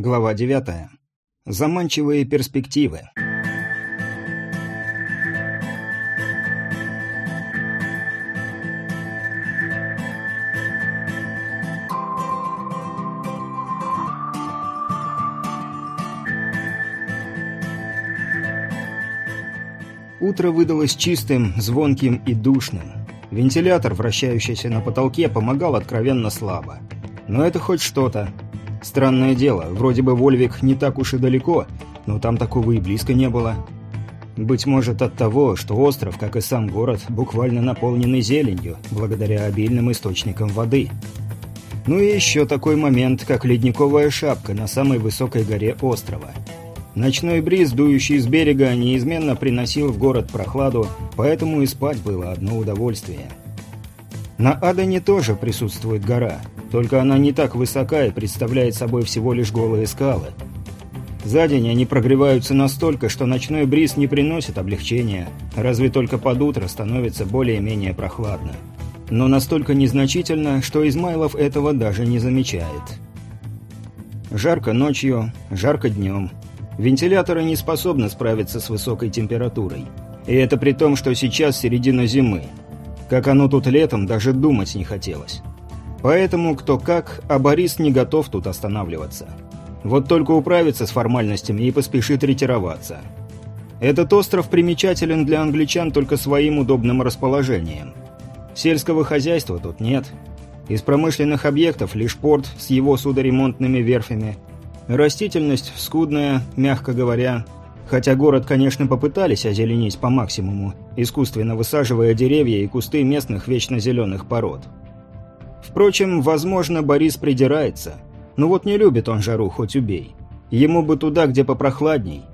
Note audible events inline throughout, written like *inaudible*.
Глава 9. Заманчивые перспективы. Утро выдалось чистым, звонким и душным. Вентилятор, вращающийся на потолке, помогал откровенно слабо. Но это хоть что-то. Странное дело, вроде бы Вольвик не так уж и далеко, но там такого и близко не было. Быть может от того, что остров, как и сам город, буквально наполнены зеленью, благодаря обильным источникам воды. Ну и еще такой момент, как ледниковая шапка на самой высокой горе острова. Ночной бриз, дующий с берега, неизменно приносил в город прохладу, поэтому и спать было одно удовольствие. На Адане тоже присутствует гора, только она не так высока и представляет собой всего лишь голые скалы. За день они прогреваются настолько, что ночной бриз не приносит облегчения, разве только под утро становится более-менее прохладно. Но настолько незначительно, что Измайлов этого даже не замечает. Жарко ночью, жарко днем. Вентиляторы не способны справиться с высокой температурой. И это при том, что сейчас середина зимы. Как оно тут летом, даже думать не хотелось. Поэтому кто как, а Борис не готов тут останавливаться. Вот только управится с формальностями и поспешит ретироваться. Этот остров примечателен для англичан только своим удобным расположением. Сельского хозяйства тут нет. Из промышленных объектов лишь порт с его судоремонтными верфями. Растительность скудная, мягко говоря, Хотя город, конечно, попытались озеленить по максимуму, искусственно высаживая деревья и кусты местных вечно зеленых пород. Впрочем, возможно, Борис придирается. Но вот не любит он жару, хоть убей. Ему бы туда, где попрохладней.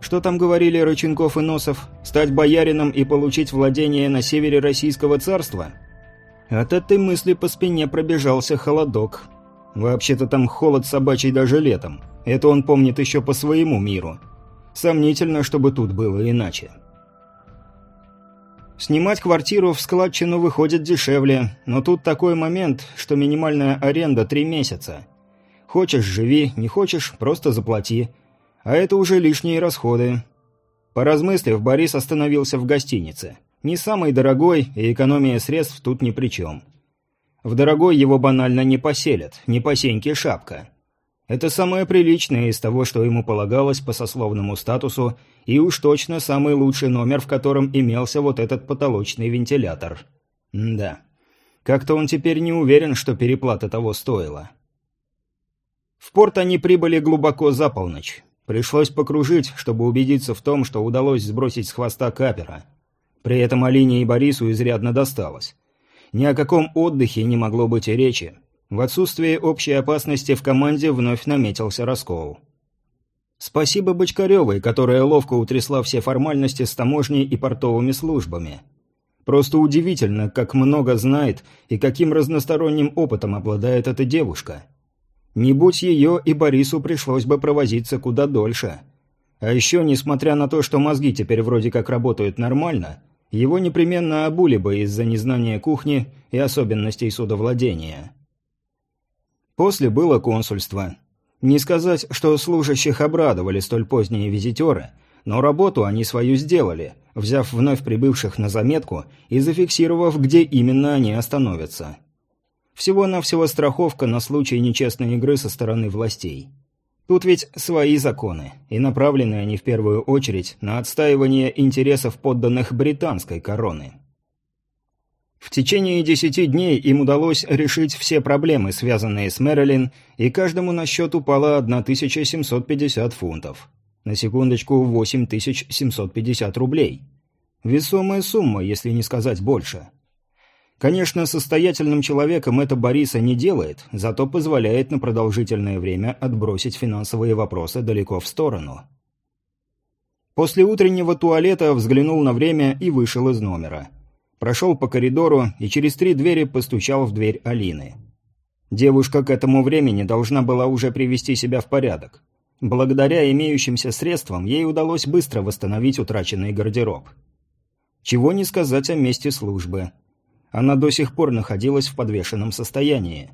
Что там говорили Рыченков и Носов? Стать боярином и получить владение на севере Российского царства? От этой мысли по спине пробежался холодок. Вообще-то там холод собачий даже летом. Это он помнит еще по своему миру – Сомнительно, чтобы тут было иначе. Снимать квартиру в складчину выходит дешевле, но тут такой момент, что минимальная аренда три месяца. Хочешь – живи, не хочешь – просто заплати. А это уже лишние расходы. Поразмыслив, Борис остановился в гостинице. Не самый дорогой, и экономия средств тут ни при чем. В дорогой его банально не поселят, не по шапка. Это самое приличное из того, что ему полагалось по сословному статусу, и уж точно самый лучший номер, в котором имелся вот этот потолочный вентилятор. М да. Как-то он теперь не уверен, что переплата того стоила. В порт они прибыли глубоко за полночь. Пришлось покружить, чтобы убедиться в том, что удалось сбросить с хвоста капера. При этом Алине и Борису изрядно досталось. Ни о каком отдыхе не могло быть и речи. В отсутствие общей опасности в команде вновь наметился раскол. Спасибо Бочкаревой, которая ловко утрясла все формальности с таможней и портовыми службами. Просто удивительно, как много знает и каким разносторонним опытом обладает эта девушка. Не будь ее, и Борису пришлось бы провозиться куда дольше. А еще, несмотря на то, что мозги теперь вроде как работают нормально, его непременно обули бы из-за незнания кухни и особенностей судовладения. После было консульство. Не сказать, что служащих обрадовали столь поздние визитеры, но работу они свою сделали, взяв вновь прибывших на заметку и зафиксировав, где именно они остановятся. Всего-навсего страховка на случай нечестной игры со стороны властей. Тут ведь свои законы, и направлены они в первую очередь на отстаивание интересов подданных британской короны. В течение десяти дней им удалось решить все проблемы, связанные с Мэрилин, и каждому на счет упало 1750 фунтов. На секундочку, 8750 рублей. Весомая сумма, если не сказать больше. Конечно, состоятельным человеком это Бориса не делает, зато позволяет на продолжительное время отбросить финансовые вопросы далеко в сторону. После утреннего туалета взглянул на время и вышел из номера – прошел по коридору и через три двери постучал в дверь Алины. Девушка к этому времени должна была уже привести себя в порядок. Благодаря имеющимся средствам ей удалось быстро восстановить утраченный гардероб. Чего не сказать о месте службы. Она до сих пор находилась в подвешенном состоянии.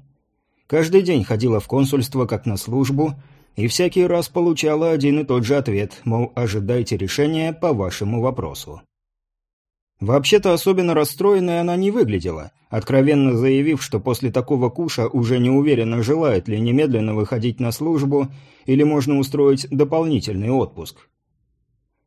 Каждый день ходила в консульство как на службу и всякий раз получала один и тот же ответ, мол, ожидайте решения по вашему вопросу. Вообще-то особенно расстроенной она не выглядела, откровенно заявив, что после такого куша уже не уверена, желает ли немедленно выходить на службу или можно устроить дополнительный отпуск.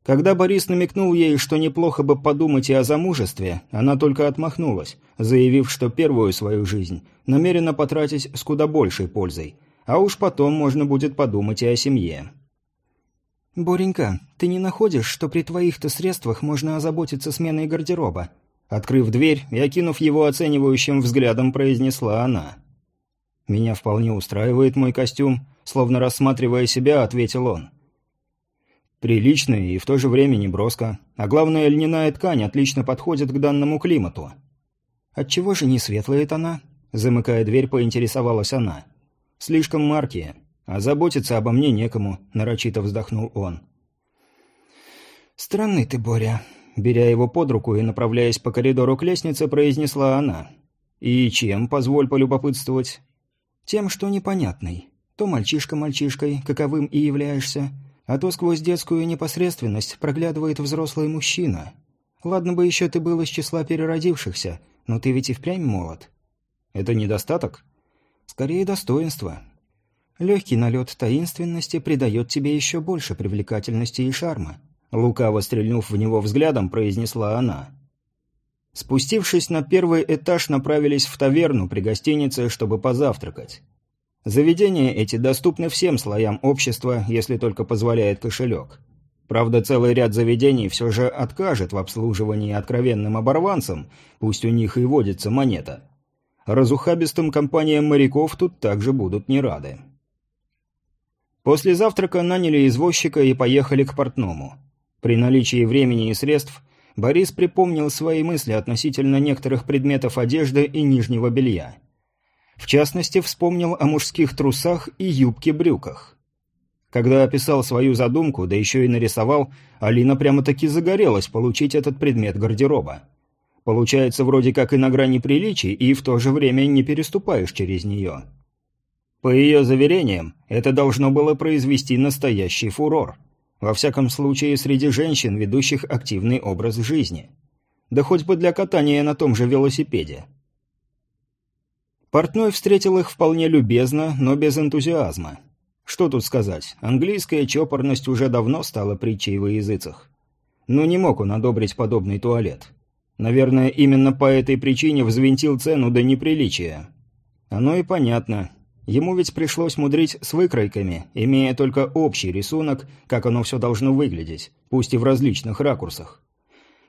Когда Борис намекнул ей, что неплохо бы подумать и о замужестве, она только отмахнулась, заявив, что первую свою жизнь намерена потратить с куда большей пользой, а уж потом можно будет подумать и о семье. «Боренька, ты не находишь, что при твоих-то средствах можно озаботиться сменой гардероба?» Открыв дверь и окинув его оценивающим взглядом, произнесла она. «Меня вполне устраивает мой костюм», словно рассматривая себя, ответил он. «Прилично и в то же время не броско. А главное, льняная ткань отлично подходит к данному климату». «Отчего же не светлает она?» Замыкая дверь, поинтересовалась она. «Слишком маркие. А заботиться обо мне некому», — нарочито вздохнул он. «Странный ты, Боря», — беря его под руку и направляясь по коридору к лестнице, произнесла она. «И чем, позволь полюбопытствовать?» «Тем, что непонятный. То мальчишка мальчишкой, каковым и являешься, а то сквозь детскую непосредственность проглядывает взрослый мужчина. Ладно бы еще ты был из числа переродившихся, но ты ведь и впрямь молод». «Это недостаток?» «Скорее достоинство. Легкий налет таинственности придает тебе еще больше привлекательности и шарма. Лукаво стрельнув в него взглядом, произнесла она. Спустившись на первый этаж, направились в таверну при гостинице, чтобы позавтракать. Заведения эти доступны всем слоям общества, если только позволяет кошелек. Правда, целый ряд заведений все же откажет в обслуживании откровенным оборванцам, пусть у них и водится монета. Разухабистым компаниям моряков тут также будут не рады. После завтрака наняли извозчика и поехали к портному. При наличии времени и средств Борис припомнил свои мысли относительно некоторых предметов одежды и нижнего белья. В частности, вспомнил о мужских трусах и юбке-брюках. Когда описал свою задумку, да еще и нарисовал, Алина прямо-таки загорелась получить этот предмет гардероба. Получается вроде как и на грани приличий, и в то же время не переступаешь через нее. По ее заверениям, это должно было произвести настоящий фурор. Во всяком случае, среди женщин, ведущих активный образ жизни. Да хоть бы для катания на том же велосипеде. Портной встретил их вполне любезно, но без энтузиазма. Что тут сказать, английская чопорность уже давно стала притчей во языцах. Но не мог он одобрить подобный туалет. Наверное, именно по этой причине взвинтил цену до неприличия. Оно и понятно. Ему ведь пришлось мудрить с выкройками, имея только общий рисунок, как оно все должно выглядеть, пусть и в различных ракурсах.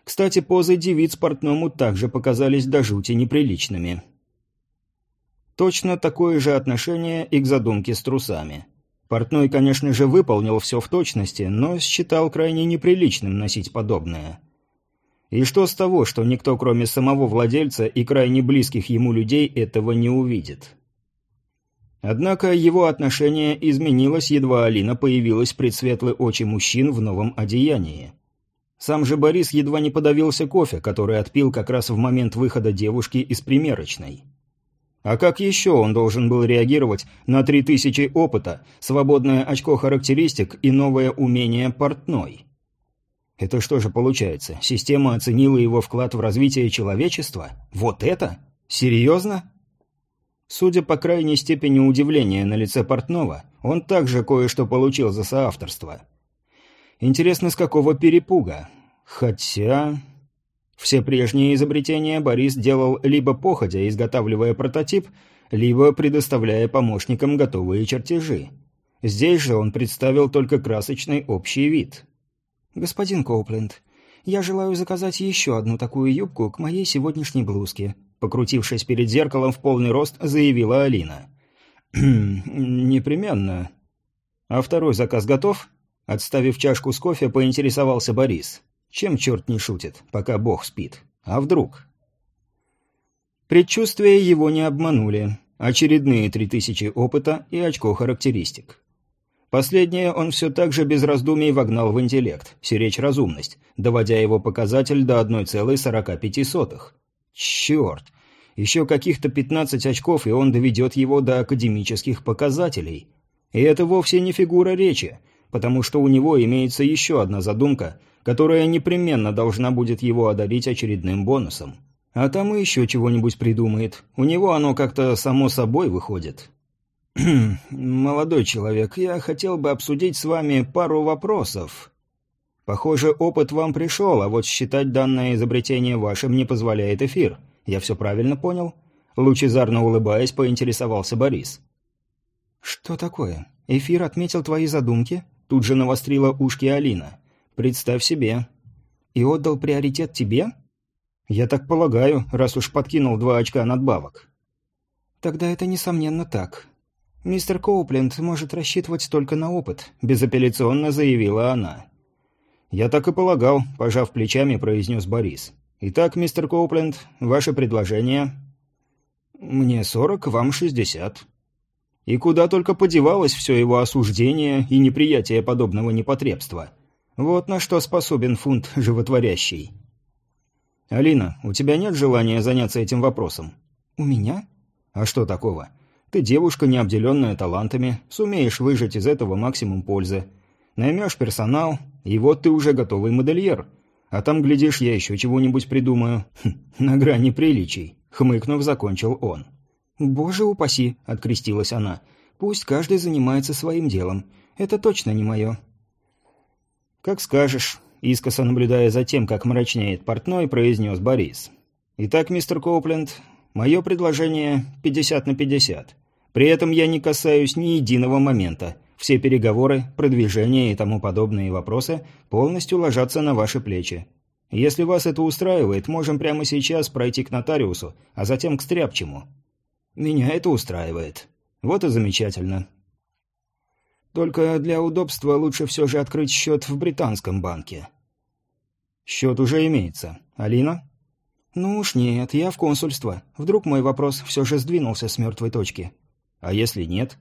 Кстати, позы девиц портному также показались до жути неприличными. Точно такое же отношение и к задумке с трусами. Портной, конечно же, выполнил все в точности, но считал крайне неприличным носить подобное. И что с того, что никто, кроме самого владельца и крайне близких ему людей, этого не увидит? Однако его отношение изменилось, едва Алина появилась пред светлые очи мужчин в новом одеянии. Сам же Борис едва не подавился кофе, который отпил как раз в момент выхода девушки из примерочной. А как еще он должен был реагировать на три тысячи опыта, свободное очко характеристик и новое умение портной? Это что же получается? Система оценила его вклад в развитие человечества? Вот это? Серьезно? Судя по крайней степени удивления на лице Портнова, он также кое-что получил за соавторство. Интересно, с какого перепуга? Хотя... Все прежние изобретения Борис делал либо походя, изготавливая прототип, либо предоставляя помощникам готовые чертежи. Здесь же он представил только красочный общий вид. «Господин Коупленд, я желаю заказать еще одну такую юбку к моей сегодняшней блузке», покрутившись перед зеркалом в полный рост, заявила Алина. «Непременно. А второй заказ готов?» Отставив чашку с кофе, поинтересовался Борис. Чем черт не шутит, пока бог спит? А вдруг? Предчувствия его не обманули. Очередные три тысячи опыта и очко характеристик. Последнее он все так же без раздумий вогнал в интеллект, сиречь разумность, доводя его показатель до 1,45. Черт! Еще каких-то 15 очков, и он доведет его до академических показателей. И это вовсе не фигура речи, потому что у него имеется еще одна задумка, которая непременно должна будет его одарить очередным бонусом. А там и еще чего-нибудь придумает. У него оно как-то само собой выходит. *clears throat* «Молодой человек, я хотел бы обсудить с вами пару вопросов. Похоже, опыт вам пришел, а вот считать данное изобретение вашим не позволяет эфир. Я все правильно понял?» Лучезарно улыбаясь, поинтересовался Борис. «Что такое? Эфир отметил твои задумки?» Тут же навострила ушки Алина. «Представь себе». «И отдал приоритет тебе?» «Я так полагаю, раз уж подкинул два очка надбавок». «Тогда это, несомненно, так. Мистер Коупленд может рассчитывать только на опыт», – безапелляционно заявила она. «Я так и полагал», – пожав плечами, произнес Борис. «Итак, мистер Коупленд, ваше предложение?» «Мне сорок, вам шестьдесят». И куда только подевалось все его осуждение и неприятие подобного непотребства. Вот на что способен фунт животворящий. «Алина, у тебя нет желания заняться этим вопросом?» «У меня?» «А что такого? Ты девушка, не обделенная талантами, сумеешь выжать из этого максимум пользы. Наймешь персонал, и вот ты уже готовый модельер. А там, глядишь, я еще чего-нибудь придумаю. Хм, на грани приличий», — хмыкнув, закончил он. «Боже упаси!» — открестилась она. «Пусть каждый занимается своим делом. Это точно не мое». «Как скажешь», — искоса наблюдая за тем, как мрачнеет портной, произнес Борис. «Итак, мистер Коупленд, мое предложение 50 на 50. При этом я не касаюсь ни единого момента. Все переговоры, продвижения и тому подобные вопросы полностью ложатся на ваши плечи. Если вас это устраивает, можем прямо сейчас пройти к нотариусу, а затем к стряпчему». «Меня это устраивает». «Вот и замечательно. Только для удобства лучше все же открыть счет в британском банке. Счет уже имеется. Алина? Ну уж нет, я в консульство. Вдруг мой вопрос все же сдвинулся с мертвой точки. А если нет?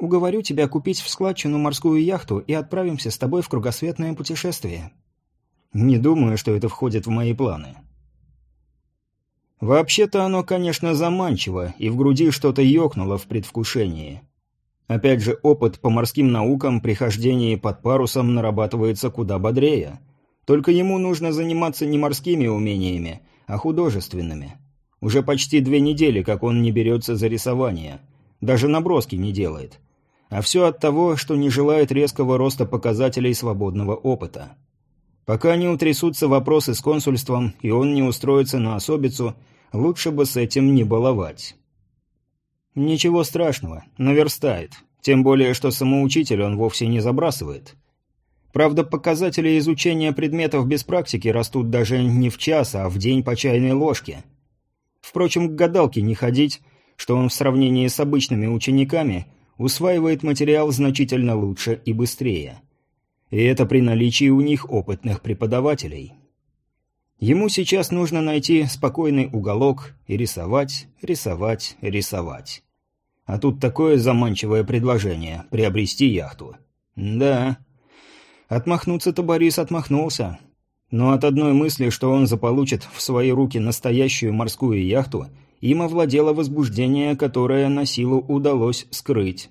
Уговорю тебя купить в складчину морскую яхту и отправимся с тобой в кругосветное путешествие. Не думаю, что это входит в мои планы. Вообще-то оно, конечно, заманчиво, и в груди что-то ёкнуло в предвкушении. Опять же, опыт по морским наукам при хождении под парусом нарабатывается куда бодрее. Только ему нужно заниматься не морскими умениями, а художественными. Уже почти две недели, как он не берется за рисование. Даже наброски не делает. А все от того, что не желает резкого роста показателей свободного опыта. Пока не утрясутся вопросы с консульством, и он не устроится на особицу, лучше бы с этим не баловать. Ничего страшного, наверстает. Тем более, что самоучитель он вовсе не забрасывает. Правда, показатели изучения предметов без практики растут даже не в час, а в день по чайной ложке. Впрочем, к гадалке не ходить, что он в сравнении с обычными учениками усваивает материал значительно лучше и быстрее. И это при наличии у них опытных преподавателей. Ему сейчас нужно найти спокойный уголок и рисовать, рисовать, рисовать. А тут такое заманчивое предложение – приобрести яхту. Да. Отмахнуться-то Борис отмахнулся. Но от одной мысли, что он заполучит в свои руки настоящую морскую яхту, им овладело возбуждение, которое на силу удалось скрыть.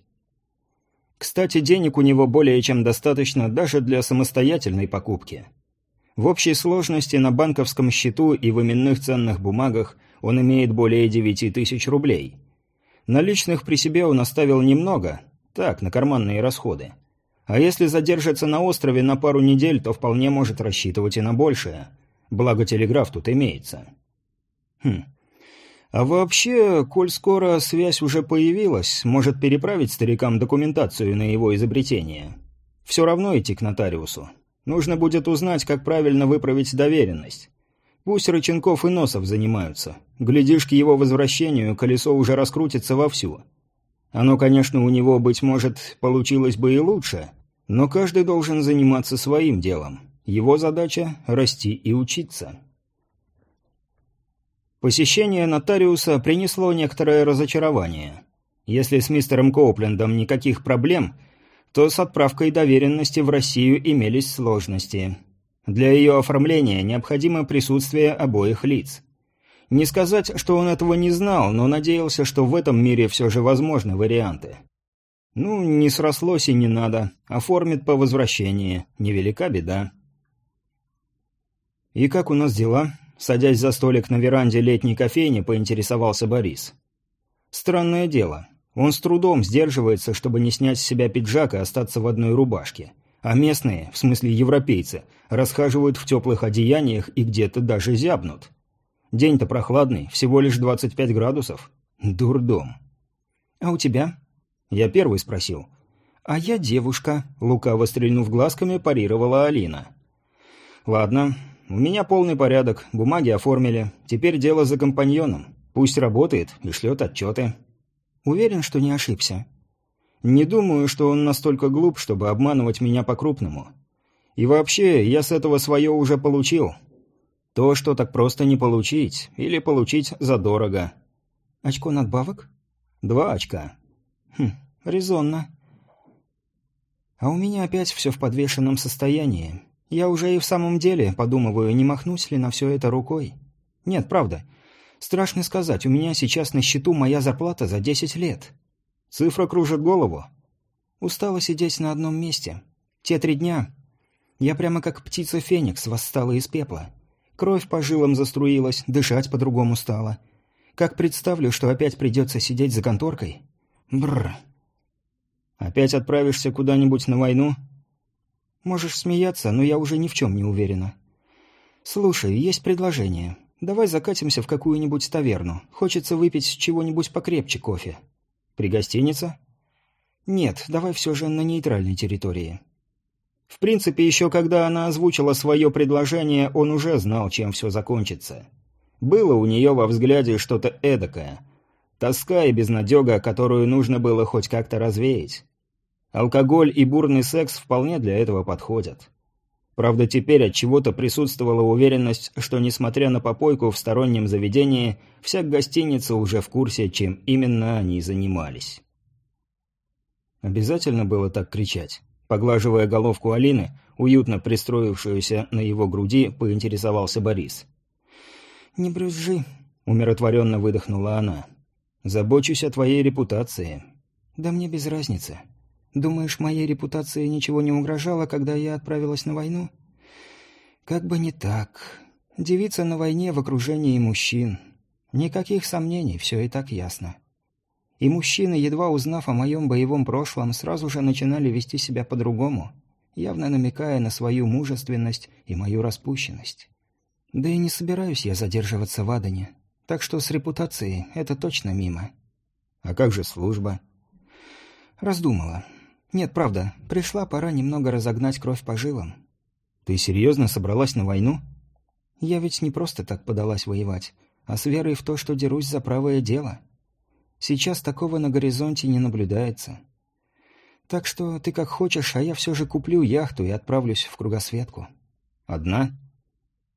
Кстати, денег у него более чем достаточно даже для самостоятельной покупки – в общей сложности на банковском счету и в именных ценных бумагах он имеет более 9 тысяч рублей. Наличных при себе он оставил немного, так, на карманные расходы. А если задержится на острове на пару недель, то вполне может рассчитывать и на большее. Благо телеграф тут имеется. Хм. А вообще, коль скоро связь уже появилась, может переправить старикам документацию на его изобретение. Все равно идти к нотариусу. Нужно будет узнать, как правильно выправить доверенность. Пусть Рыченков и Носов занимаются. Глядишь, к его возвращению колесо уже раскрутится вовсю. Оно, конечно, у него, быть может, получилось бы и лучше, но каждый должен заниматься своим делом. Его задача – расти и учиться. Посещение нотариуса принесло некоторое разочарование. Если с мистером Коуплендом никаких проблем – то с отправкой доверенности в Россию имелись сложности. Для ее оформления необходимо присутствие обоих лиц. Не сказать, что он этого не знал, но надеялся, что в этом мире все же возможны варианты. «Ну, не срослось и не надо. Оформит по возвращении. Невелика беда». «И как у нас дела?» Садясь за столик на веранде летней кофейни, поинтересовался Борис. «Странное дело. Он с трудом сдерживается, чтобы не снять с себя пиджак и остаться в одной рубашке. А местные, в смысле европейцы, расхаживают в теплых одеяниях и где-то даже зябнут. День-то прохладный, всего лишь 25 градусов. Дурдом. «А у тебя?» Я первый спросил. «А я девушка», — лукаво стрельнув глазками, парировала Алина. «Ладно, у меня полный порядок, бумаги оформили. Теперь дело за компаньоном. Пусть работает и шлет отчеты». «Уверен, что не ошибся?» Не думаю, что он настолько глуп, чтобы обманывать меня по-крупному. И вообще, я с этого свое уже получил. То, что так просто не получить, или получить задорого. Очко надбавок? Два очка. Хм, резонно. А у меня опять все в подвешенном состоянии. Я уже и в самом деле подумываю, не махнуть ли на все это рукой. Нет, правда. Страшно сказать, у меня сейчас на счету моя зарплата за десять лет. Цифра кружит голову. Устала сидеть на одном месте. Те три дня я прямо как птица Феникс восстала из пепла. Кровь по жилам заструилась, дышать по-другому стало. Как представлю, что опять придется сидеть за конторкой. Бррр. Опять отправишься куда-нибудь на войну? Можешь смеяться, но я уже ни в чем не уверена. Слушай, есть предложение. Давай закатимся в какую-нибудь таверну. Хочется выпить чего-нибудь покрепче кофе. При гостинице? Нет, давай все же на нейтральной территории. В принципе, еще когда она озвучила свое предложение, он уже знал, чем все закончится. Было у нее во взгляде что-то эдакое. Тоска и безнадега, которую нужно было хоть как-то развеять. Алкоголь и бурный секс вполне для этого подходят. Правда, теперь от чего-то присутствовала уверенность, что несмотря на попойку в стороннем заведении, вся гостиница уже в курсе, чем именно они занимались. Обязательно было так кричать. Поглаживая головку Алины, уютно пристроившуюся на его груди, поинтересовался Борис. «Не брюзжи», — умиротворенно выдохнула она. «Забочусь о твоей репутации». «Да мне без разницы. Думаешь, моей репутации ничего не угрожало, когда я отправилась на войну? Как бы не так. Девица на войне в окружении мужчин. Никаких сомнений, все и так ясно. И мужчины, едва узнав о моем боевом прошлом, сразу же начинали вести себя по-другому, явно намекая на свою мужественность и мою распущенность. Да и не собираюсь я задерживаться в Адане, так что с репутацией это точно мимо. А как же служба? Раздумала. Нет, правда, пришла пора немного разогнать кровь по жилам. Ты серьезно собралась на войну? Я ведь не просто так подалась воевать, а с верой в то, что дерусь за правое дело. Сейчас такого на горизонте не наблюдается. Так что ты как хочешь, а я все же куплю яхту и отправлюсь в кругосветку. Одна?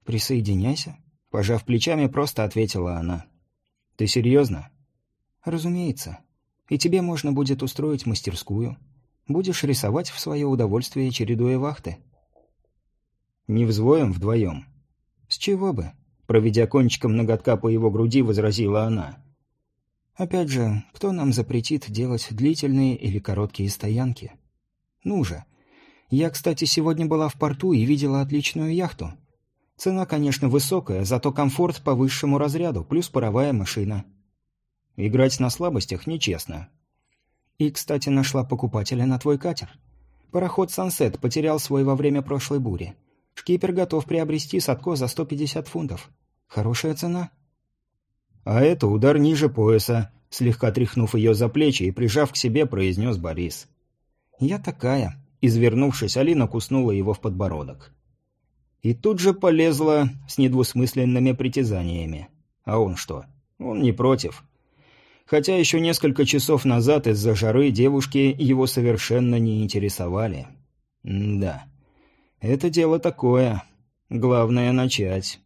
Присоединяйся. Пожав плечами, просто ответила она. Ты серьезно? Разумеется. И тебе можно будет устроить мастерскую. Будешь рисовать в свое удовольствие, чередуя вахты. Не взвоем вдвоем. С чего бы? Проведя кончиком ноготка по его груди, возразила она. Опять же, кто нам запретит делать длительные или короткие стоянки? Ну же. Я, кстати, сегодня была в порту и видела отличную яхту. Цена, конечно, высокая, зато комфорт по высшему разряду, плюс паровая машина. Играть на слабостях нечестно. И, кстати, нашла покупателя на твой катер. Пароход «Сансет» потерял свой во время прошлой бури. Шкипер готов приобрести Садко за 150 фунтов. Хорошая цена. А это удар ниже пояса, слегка тряхнув ее за плечи и прижав к себе, произнес Борис. Я такая. Извернувшись, Алина куснула его в подбородок. И тут же полезла с недвусмысленными притязаниями. А он что? Он не против. Хотя еще несколько часов назад из-за жары девушки его совершенно не интересовали. М да. Это дело такое. Главное начать.